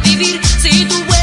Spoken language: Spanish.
vivir. Si tu